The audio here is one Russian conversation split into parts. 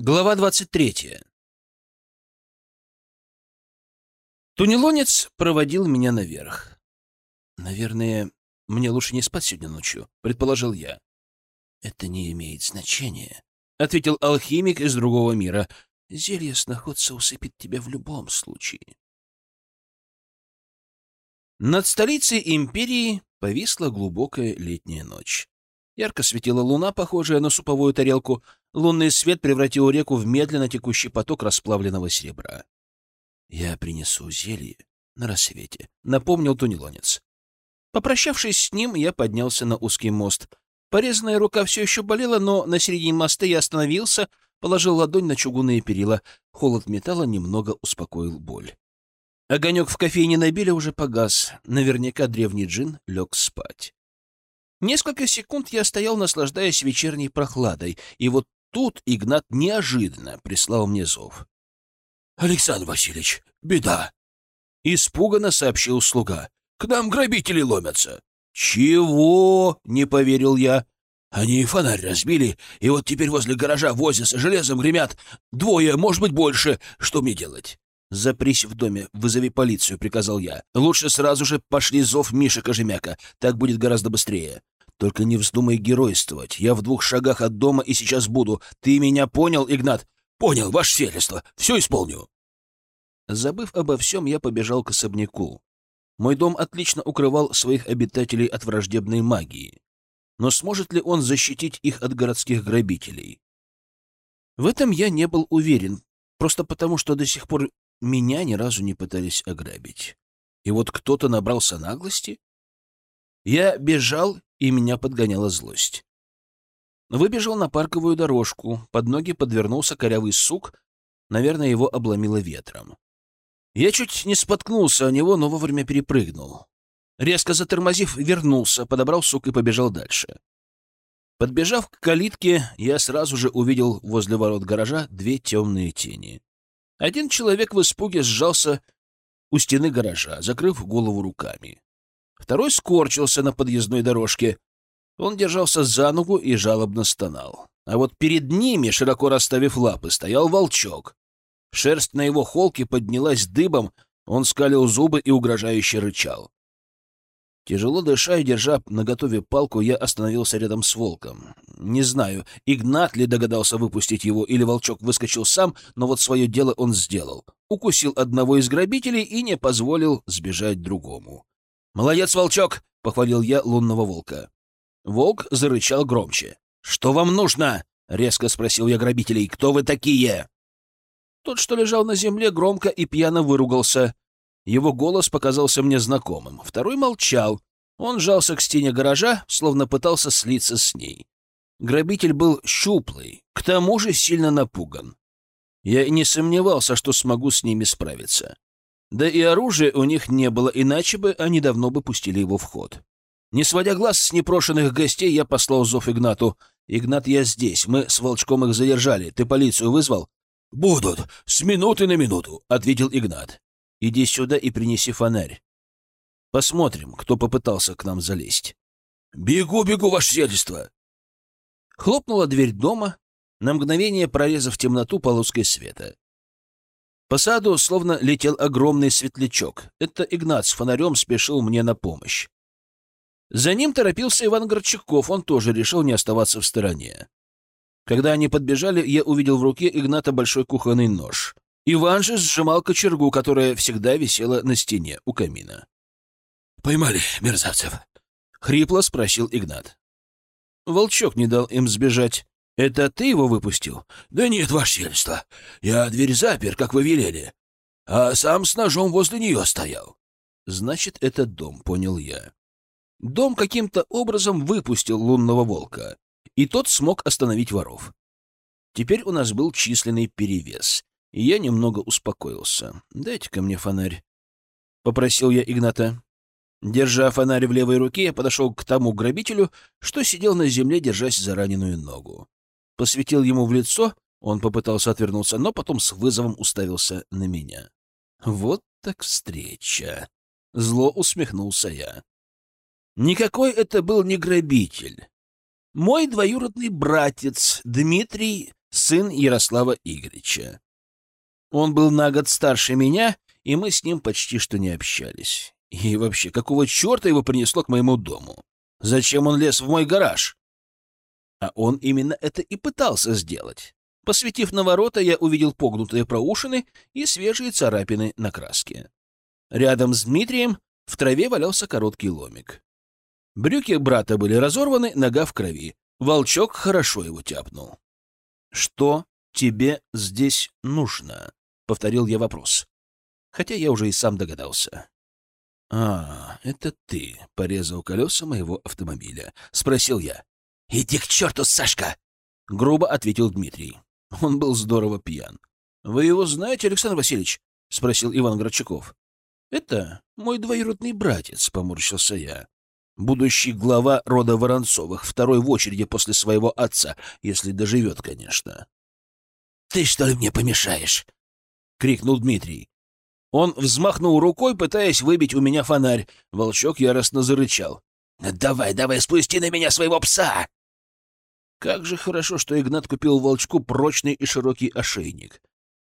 Глава 23. Тунелонец проводил меня наверх. «Наверное, мне лучше не спать сегодня ночью», — предположил я. «Это не имеет значения», — ответил алхимик из другого мира. «Зелье сноходца усыпит тебя в любом случае». Над столицей империи повисла глубокая летняя ночь. Ярко светила луна, похожая на суповую тарелку. Лунный свет превратил реку в медленно текущий поток расплавленного серебра. «Я принесу зелье на рассвете», — напомнил тунелонец. Попрощавшись с ним, я поднялся на узкий мост. Порезанная рука все еще болела, но на середине моста я остановился, положил ладонь на чугунные перила. Холод металла немного успокоил боль. Огонек в кофейне набили уже погас. Наверняка древний джин лег спать. Несколько секунд я стоял, наслаждаясь вечерней прохладой, и вот тут Игнат неожиданно прислал мне зов. — Александр Васильевич, беда! — испуганно сообщил слуга. — К нам грабители ломятся. — Чего? — не поверил я. — Они фонарь разбили, и вот теперь возле гаража возятся, железом гремят. Двое, может быть, больше. Что мне делать? — Запрись в доме, вызови полицию, — приказал я. — Лучше сразу же пошли зов Миши Кожемяка, так будет гораздо быстрее. Только не вздумай геройствовать. Я в двух шагах от дома и сейчас буду. Ты меня понял, Игнат? Понял, ваше сельство. Все исполню. Забыв обо всем, я побежал к особняку. Мой дом отлично укрывал своих обитателей от враждебной магии. Но сможет ли он защитить их от городских грабителей? В этом я не был уверен, просто потому что до сих пор меня ни разу не пытались ограбить. И вот кто-то набрался наглости. Я бежал и меня подгоняла злость. Выбежал на парковую дорожку, под ноги подвернулся корявый сук, наверное, его обломило ветром. Я чуть не споткнулся о него, но вовремя перепрыгнул. Резко затормозив, вернулся, подобрал сук и побежал дальше. Подбежав к калитке, я сразу же увидел возле ворот гаража две темные тени. Один человек в испуге сжался у стены гаража, закрыв голову руками. Второй скорчился на подъездной дорожке. Он держался за ногу и жалобно стонал. А вот перед ними, широко расставив лапы, стоял волчок. Шерсть на его холке поднялась дыбом, он скалил зубы и угрожающе рычал. Тяжело дыша и держа наготове палку, я остановился рядом с волком. Не знаю, Игнат ли догадался выпустить его, или волчок выскочил сам, но вот свое дело он сделал. Укусил одного из грабителей и не позволил сбежать другому. «Молодец, волчок!» — похвалил я лунного волка. Волк зарычал громче. «Что вам нужно?» — резко спросил я грабителей. «Кто вы такие?» Тот, что лежал на земле, громко и пьяно выругался. Его голос показался мне знакомым. Второй молчал. Он жался к стене гаража, словно пытался слиться с ней. Грабитель был щуплый, к тому же сильно напуган. Я не сомневался, что смогу с ними справиться. Да и оружия у них не было, иначе бы они давно бы пустили его в ход. Не сводя глаз с непрошенных гостей, я послал зов Игнату. «Игнат, я здесь. Мы с Волчком их задержали. Ты полицию вызвал?» «Будут. С минуты на минуту», — ответил Игнат. «Иди сюда и принеси фонарь. Посмотрим, кто попытался к нам залезть». «Бегу, бегу, ваше сельство!» Хлопнула дверь дома, на мгновение прорезав темноту полоской света. По саду словно летел огромный светлячок. Это Игнат с фонарем спешил мне на помощь. За ним торопился Иван Горчаков, он тоже решил не оставаться в стороне. Когда они подбежали, я увидел в руке Игната большой кухонный нож. Иван же сжимал кочергу, которая всегда висела на стене у камина. «Поймали мерзавцев?» — хрипло спросил Игнат. Волчок не дал им сбежать. «Это ты его выпустил?» «Да нет, ваше сельство. Я дверь запер, как вы велели, а сам с ножом возле нее стоял». «Значит, это дом», — понял я. Дом каким-то образом выпустил лунного волка, и тот смог остановить воров. Теперь у нас был численный перевес, и я немного успокоился. «Дайте-ка мне фонарь», — попросил я Игната. Держа фонарь в левой руке, я подошел к тому грабителю, что сидел на земле, держась за раненую ногу посветил ему в лицо, он попытался отвернуться, но потом с вызовом уставился на меня. «Вот так встреча!» — зло усмехнулся я. «Никакой это был не грабитель. Мой двоюродный братец Дмитрий сын Ярослава Игоревича. Он был на год старше меня, и мы с ним почти что не общались. И вообще, какого черта его принесло к моему дому? Зачем он лез в мой гараж? А он именно это и пытался сделать. Посветив на ворота, я увидел погнутые проушины и свежие царапины на краске. Рядом с Дмитрием в траве валялся короткий ломик. Брюки брата были разорваны, нога в крови. Волчок хорошо его тяпнул. «Что тебе здесь нужно?» — повторил я вопрос. Хотя я уже и сам догадался. «А, это ты порезал колеса моего автомобиля?» — спросил я. «Иди к черту, Сашка!» — грубо ответил Дмитрий. Он был здорово пьян. «Вы его знаете, Александр Васильевич?» — спросил Иван Грачаков. «Это мой двоюродный братец», — поморщился я. «Будущий глава рода Воронцовых, второй в очереди после своего отца, если доживет, конечно». «Ты что ли мне помешаешь?» — крикнул Дмитрий. Он взмахнул рукой, пытаясь выбить у меня фонарь. Волчок яростно зарычал. «Давай, давай, спусти на меня своего пса!» Как же хорошо, что Игнат купил волчку прочный и широкий ошейник.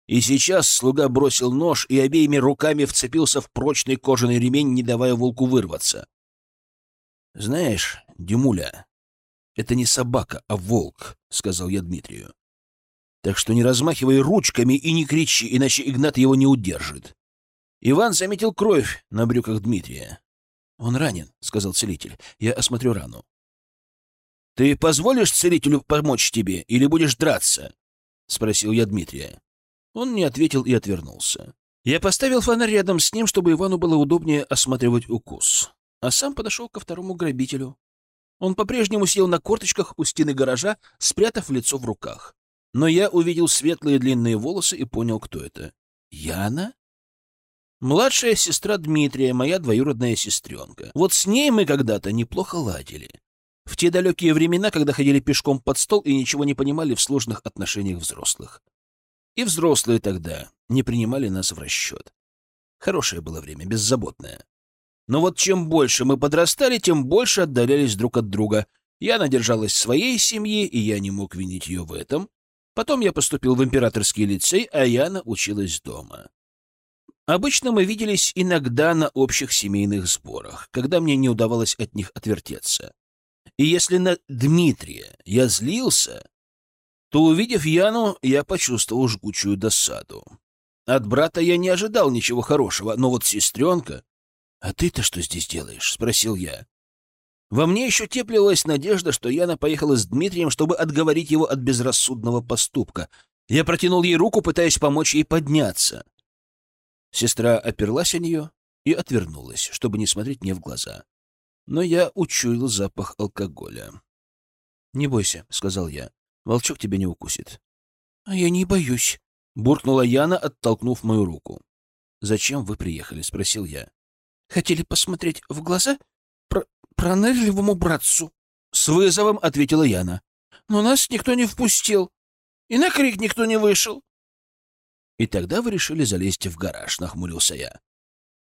И сейчас слуга бросил нож и обеими руками вцепился в прочный кожаный ремень, не давая волку вырваться. «Знаешь, Димуля, это не собака, а волк», — сказал я Дмитрию. «Так что не размахивай ручками и не кричи, иначе Игнат его не удержит». Иван заметил кровь на брюках Дмитрия. «Он ранен», — сказал целитель. «Я осмотрю рану». «Ты позволишь целителю помочь тебе или будешь драться?» — спросил я Дмитрия. Он не ответил и отвернулся. Я поставил фонарь рядом с ним, чтобы Ивану было удобнее осматривать укус, а сам подошел ко второму грабителю. Он по-прежнему сидел на корточках у стены гаража, спрятав лицо в руках. Но я увидел светлые длинные волосы и понял, кто это. Яна? Младшая сестра Дмитрия, моя двоюродная сестренка. Вот с ней мы когда-то неплохо ладили. В те далекие времена, когда ходили пешком под стол и ничего не понимали в сложных отношениях взрослых. И взрослые тогда не принимали нас в расчет. Хорошее было время, беззаботное. Но вот чем больше мы подрастали, тем больше отдалялись друг от друга. Я надержалась своей семьи, и я не мог винить ее в этом. Потом я поступил в императорский лицей, а Яна училась дома. Обычно мы виделись иногда на общих семейных сборах, когда мне не удавалось от них отвертеться. И если на Дмитрия я злился, то, увидев Яну, я почувствовал жгучую досаду. От брата я не ожидал ничего хорошего, но вот сестренка... — А ты-то что здесь делаешь? — спросил я. Во мне еще теплилась надежда, что Яна поехала с Дмитрием, чтобы отговорить его от безрассудного поступка. Я протянул ей руку, пытаясь помочь ей подняться. Сестра оперлась о нее и отвернулась, чтобы не смотреть мне в глаза. Но я учуял запах алкоголя. — Не бойся, — сказал я. — Волчок тебя не укусит. — А я не боюсь, — буркнула Яна, оттолкнув мою руку. — Зачем вы приехали? — спросил я. — Хотели посмотреть в глаза про пронырливому братцу. С вызовом ответила Яна. — Но нас никто не впустил. И на крик никто не вышел. И тогда вы решили залезть в гараж, нахмурился я.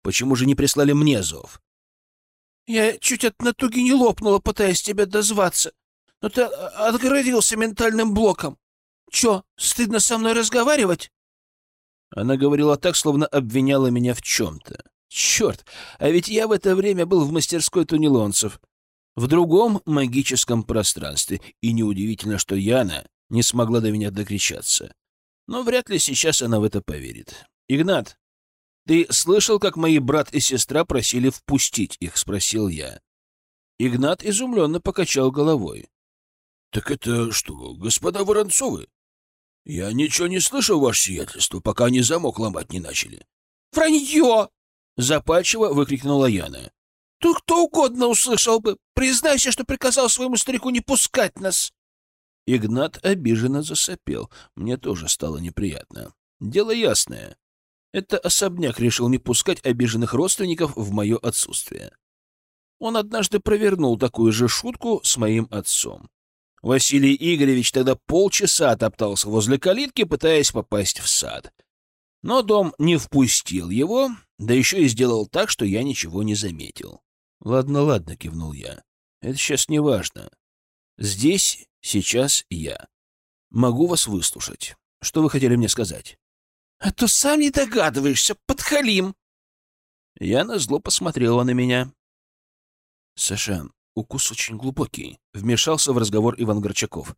Почему же не прислали мне зов? Я чуть от натуги не лопнула, пытаясь тебя дозваться. Но ты отгородился ментальным блоком. Чё, стыдно со мной разговаривать? Она говорила так, словно обвиняла меня в чем-то. Черт, а ведь я в это время был в мастерской тунелонцев, в другом магическом пространстве, и неудивительно, что Яна не смогла до меня докричаться. Но вряд ли сейчас она в это поверит. «Игнат, ты слышал, как мои брат и сестра просили впустить их?» — спросил я. Игнат изумленно покачал головой. «Так это что, господа Воронцовы? Я ничего не слышал, ваше сиятельство, пока они замок ломать не начали». «Вранье!» — запальчиво выкрикнула Яна. «Тут кто угодно услышал бы. Признайся, что приказал своему старику не пускать нас». Игнат обиженно засопел. Мне тоже стало неприятно. Дело ясное. Это особняк решил не пускать обиженных родственников в мое отсутствие. Он однажды провернул такую же шутку с моим отцом. Василий Игоревич тогда полчаса топтался возле калитки, пытаясь попасть в сад. Но дом не впустил его, да еще и сделал так, что я ничего не заметил. «Ладно, ладно», — кивнул я. «Это сейчас не важно. Здесь, сейчас я. Могу вас выслушать. Что вы хотели мне сказать? А то сам не догадываешься, подхалим. Яна зло посмотрела на меня. Саша, укус очень глубокий. Вмешался в разговор Иван Горчаков.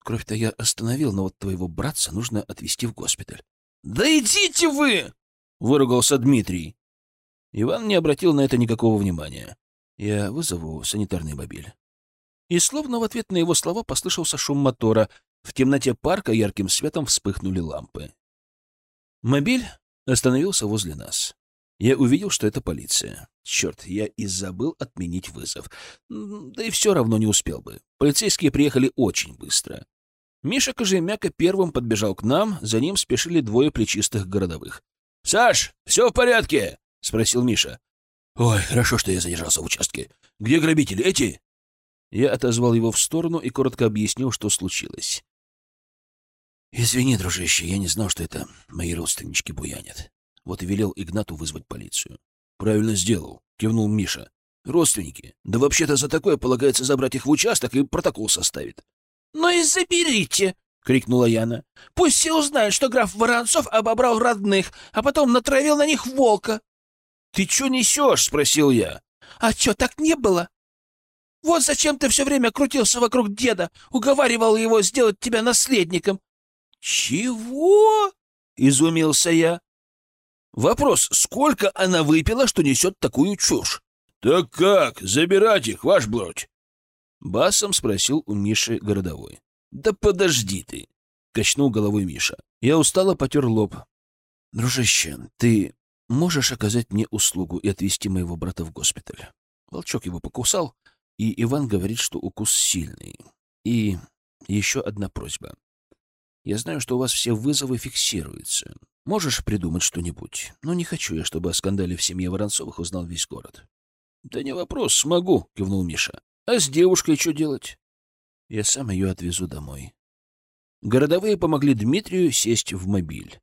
Кровь-то я остановил, но вот твоего братца нужно отвезти в госпиталь. Да идите вы! Выругался Дмитрий. Иван не обратил на это никакого внимания. Я вызову санитарный мобиль. И словно в ответ на его слова послышался шум мотора. В темноте парка ярким светом вспыхнули лампы. Мобиль остановился возле нас. Я увидел, что это полиция. Черт, я и забыл отменить вызов. Да и все равно не успел бы. Полицейские приехали очень быстро. Миша Кожемяка первым подбежал к нам, за ним спешили двое плечистых городовых. — Саш, все в порядке? — спросил Миша. — Ой, хорошо, что я задержался в участке. Где грабители? Эти? Я отозвал его в сторону и коротко объяснил, что случилось. «Извини, дружище, я не знал, что это мои родственнички буянят. Вот и велел Игнату вызвать полицию». «Правильно сделал», — кивнул Миша. «Родственники. Да вообще-то за такое полагается забрать их в участок и протокол составит». «Ну и заберите!» — крикнула Яна. «Пусть все узнают, что граф Воронцов обобрал родных, а потом натравил на них волка». «Ты что несешь?» — спросил я. «А что, так не было? Вот зачем ты все время крутился вокруг деда, уговаривал его сделать тебя наследником. Чего? Изумился я. Вопрос, сколько она выпила, что несет такую чушь? Так как, забирать их, ваш блодь? Басом спросил у Миши городовой. Да подожди ты, качнул головой Миша. Я устало потер лоб. Дружище, ты можешь оказать мне услугу и отвезти моего брата в госпиталь? Волчок его покусал, и Иван говорит, что укус сильный. И еще одна просьба. Я знаю, что у вас все вызовы фиксируются. Можешь придумать что-нибудь? Но не хочу я, чтобы о скандале в семье Воронцовых узнал весь город. — Да не вопрос, смогу, — кивнул Миша. — А с девушкой что делать? — Я сам ее отвезу домой. Городовые помогли Дмитрию сесть в мобиль.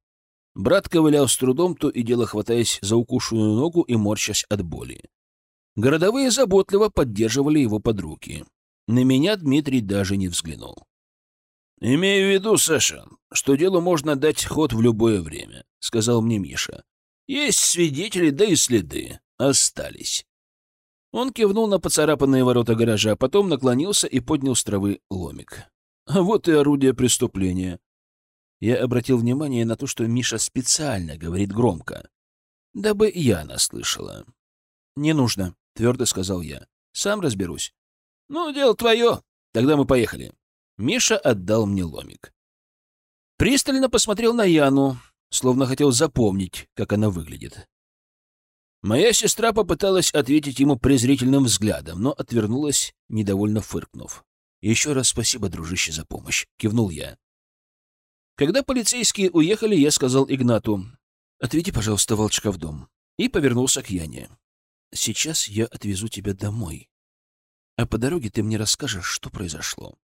Брат ковылял с трудом, то и дело хватаясь за укушенную ногу и морщась от боли. Городовые заботливо поддерживали его под руки. На меня Дмитрий даже не взглянул. «Имею в виду, Саша, что делу можно дать ход в любое время», — сказал мне Миша. «Есть свидетели, да и следы. Остались». Он кивнул на поцарапанные ворота гаража, потом наклонился и поднял с травы ломик. А вот и орудие преступления. Я обратил внимание на то, что Миша специально говорит громко, дабы я наслышала. «Не нужно», твердо сказал я. Сам разберусь. Ну, дело твое. Тогда мы поехали. Миша отдал мне ломик. Пристально посмотрел на Яну, словно хотел запомнить, как она выглядит. Моя сестра попыталась ответить ему презрительным взглядом, но отвернулась, недовольно фыркнув. «Еще раз спасибо, дружище, за помощь», — кивнул я. Когда полицейские уехали, я сказал Игнату, «Отведи, пожалуйста, волчка в дом», и повернулся к Яне. Сейчас я отвезу тебя домой. А по дороге ты мне расскажешь, что произошло. —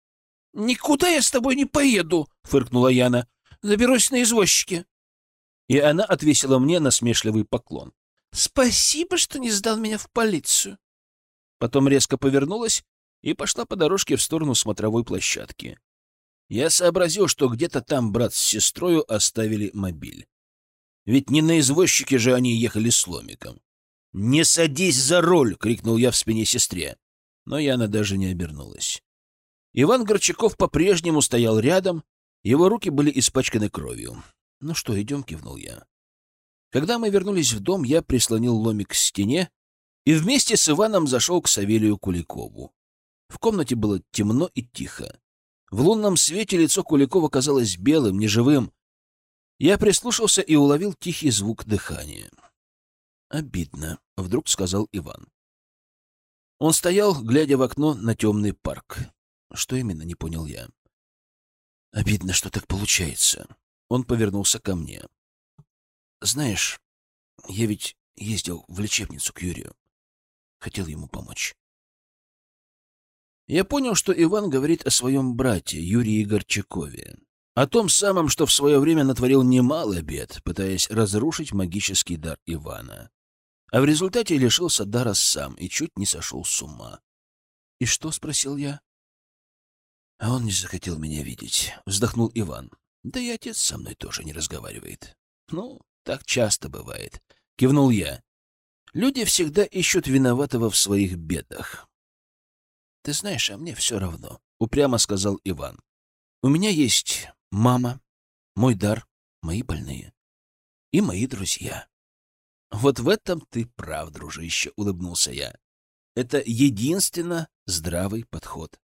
Никуда я с тобой не поеду, — фыркнула Яна. — Заберусь на извозчике. И она отвесила мне насмешливый поклон. — Спасибо, что не сдал меня в полицию. Потом резко повернулась и пошла по дорожке в сторону смотровой площадки. Я сообразил, что где-то там брат с сестрою оставили мобиль. Ведь не на извозчике же они ехали с ломиком. «Не садись за руль!» — крикнул я в спине сестре. Но Яна даже не обернулась. Иван Горчаков по-прежнему стоял рядом, его руки были испачканы кровью. «Ну что, идем?» — кивнул я. Когда мы вернулись в дом, я прислонил ломик к стене и вместе с Иваном зашел к Савелию Куликову. В комнате было темно и тихо. В лунном свете лицо Куликова казалось белым, неживым. Я прислушался и уловил тихий звук дыхания. «Обидно», — вдруг сказал Иван. Он стоял, глядя в окно на темный парк. Что именно, не понял я. «Обидно, что так получается». Он повернулся ко мне. «Знаешь, я ведь ездил в лечебницу к Юрию. Хотел ему помочь». Я понял, что Иван говорит о своем брате, Юрии Горчакове. О том самом, что в свое время натворил немало бед, пытаясь разрушить магический дар Ивана а в результате лишился дара сам и чуть не сошел с ума. «И что?» — спросил я. А он не захотел меня видеть, вздохнул Иван. Да и отец со мной тоже не разговаривает. Ну, так часто бывает, кивнул я. Люди всегда ищут виноватого в своих бедах. Ты знаешь, а мне все равно, упрямо сказал Иван. У меня есть мама, мой дар, мои больные и мои друзья. Вот в этом ты прав, дружище, улыбнулся я. Это единственно здравый подход.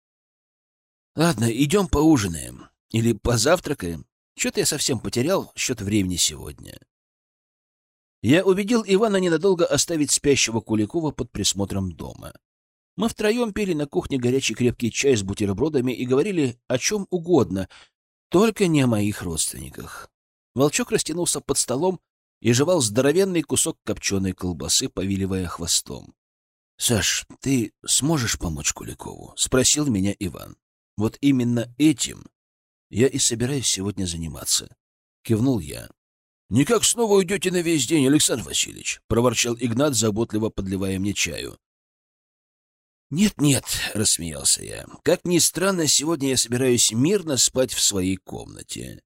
Ладно, идем поужинаем. Или позавтракаем. Что-то я совсем потерял счет времени сегодня. Я убедил Ивана ненадолго оставить спящего Куликова под присмотром дома. Мы втроем пили на кухне горячий крепкий чай с бутербродами и говорили о чем угодно, только не о моих родственниках. Волчок растянулся под столом и жевал здоровенный кусок копченой колбасы, повиливая хвостом. — Саш, ты сможешь помочь Куликову? — спросил меня Иван. — Вот именно этим я и собираюсь сегодня заниматься. Кивнул я. — Никак снова уйдете на весь день, Александр Васильевич? — проворчал Игнат, заботливо подливая мне чаю. «Нет-нет», — рассмеялся я. «Как ни странно, сегодня я собираюсь мирно спать в своей комнате».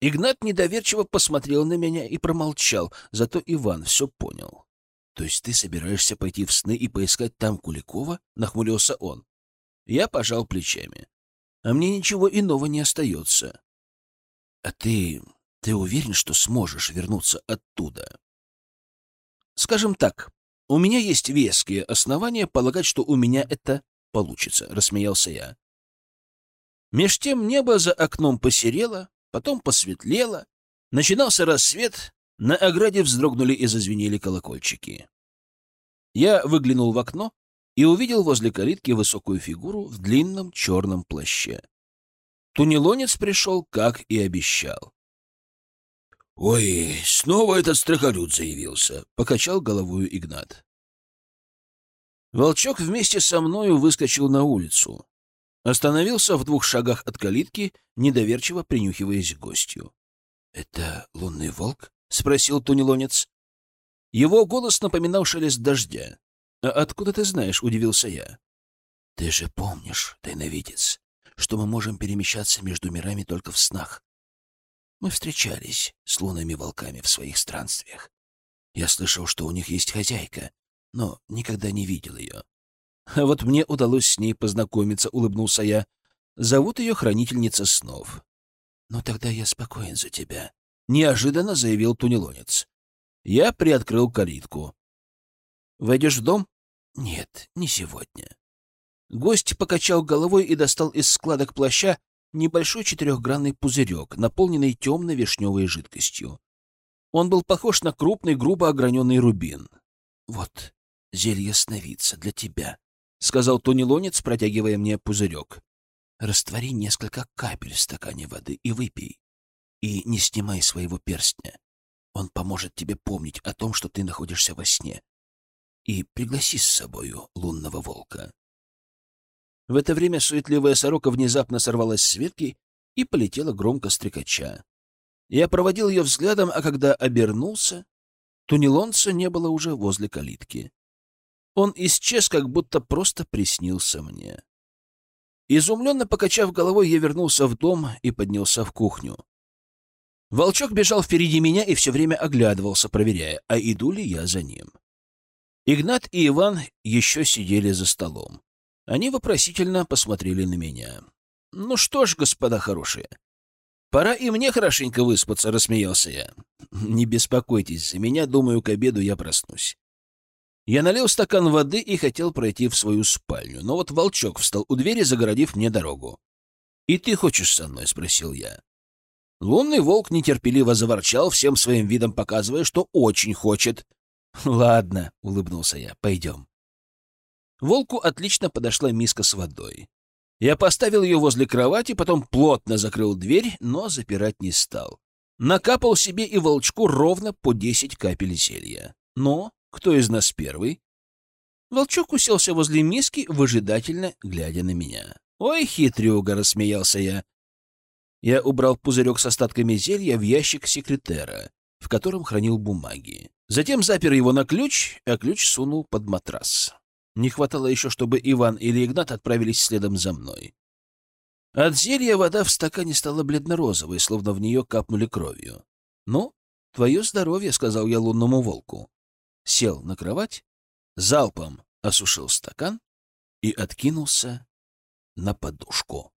Игнат недоверчиво посмотрел на меня и промолчал, зато Иван все понял. «То есть ты собираешься пойти в сны и поискать там Куликова?» — нахмурился он. Я пожал плечами а мне ничего иного не остается. — А ты... ты уверен, что сможешь вернуться оттуда? — Скажем так, у меня есть веские основания полагать, что у меня это получится, — рассмеялся я. Меж тем небо за окном посерело, потом посветлело, начинался рассвет, на ограде вздрогнули и зазвенели колокольчики. Я выглянул в окно и увидел возле калитки высокую фигуру в длинном черном плаще. Тунелонец пришел, как и обещал. — Ой, снова этот страхолюд заявился, — покачал головою Игнат. Волчок вместе со мною выскочил на улицу. Остановился в двух шагах от калитки, недоверчиво принюхиваясь к гостю. — Это лунный волк? — спросил тунелонец. Его голос напоминал шелест дождя. «А откуда ты знаешь?» — удивился я. «Ты же помнишь, тайновидец, что мы можем перемещаться между мирами только в снах. Мы встречались с лунными волками в своих странствиях. Я слышал, что у них есть хозяйка, но никогда не видел ее. А вот мне удалось с ней познакомиться, улыбнулся я. Зовут ее Хранительница снов. «Ну тогда я спокоен за тебя», — неожиданно заявил тунелонец. Я приоткрыл калитку. «Войдешь в дом?» Нет, не сегодня. Гость покачал головой и достал из складок плаща небольшой четырехгранный пузырек, наполненный темной вишневой жидкостью. Он был похож на крупный, грубо ограненный рубин. — Вот, зелье сновидца для тебя, — сказал тунелонец, протягивая мне пузырек. — Раствори несколько капель в стакане воды и выпей. И не снимай своего перстня. Он поможет тебе помнить о том, что ты находишься во сне и пригласи с собою лунного волка. В это время суетливая сорока внезапно сорвалась с ветки и полетела громко стрекача. Я проводил ее взглядом, а когда обернулся, тунелонца не было уже возле калитки. Он исчез, как будто просто приснился мне. Изумленно покачав головой, я вернулся в дом и поднялся в кухню. Волчок бежал впереди меня и все время оглядывался, проверяя, а иду ли я за ним. Игнат и Иван еще сидели за столом. Они вопросительно посмотрели на меня. «Ну что ж, господа хорошие, пора и мне хорошенько выспаться», — рассмеялся я. «Не беспокойтесь за меня, думаю, к обеду я проснусь». Я налил стакан воды и хотел пройти в свою спальню, но вот волчок встал у двери, загородив мне дорогу. «И ты хочешь со мной?» — спросил я. Лунный волк нетерпеливо заворчал, всем своим видом показывая, что очень хочет. «Ладно», — улыбнулся я, — «пойдем». Волку отлично подошла миска с водой. Я поставил ее возле кровати, потом плотно закрыл дверь, но запирать не стал. Накапал себе и волчку ровно по десять капель зелья. Но кто из нас первый? Волчок уселся возле миски, выжидательно глядя на меня. «Ой, хитрюга!» — рассмеялся я. Я убрал пузырек с остатками зелья в ящик секретера, в котором хранил бумаги. Затем запер его на ключ, а ключ сунул под матрас. Не хватало еще, чтобы Иван или Игнат отправились следом за мной. От зелья вода в стакане стала бледно-розовой, словно в нее капнули кровью. «Ну, твое здоровье», — сказал я лунному волку. Сел на кровать, залпом осушил стакан и откинулся на подушку.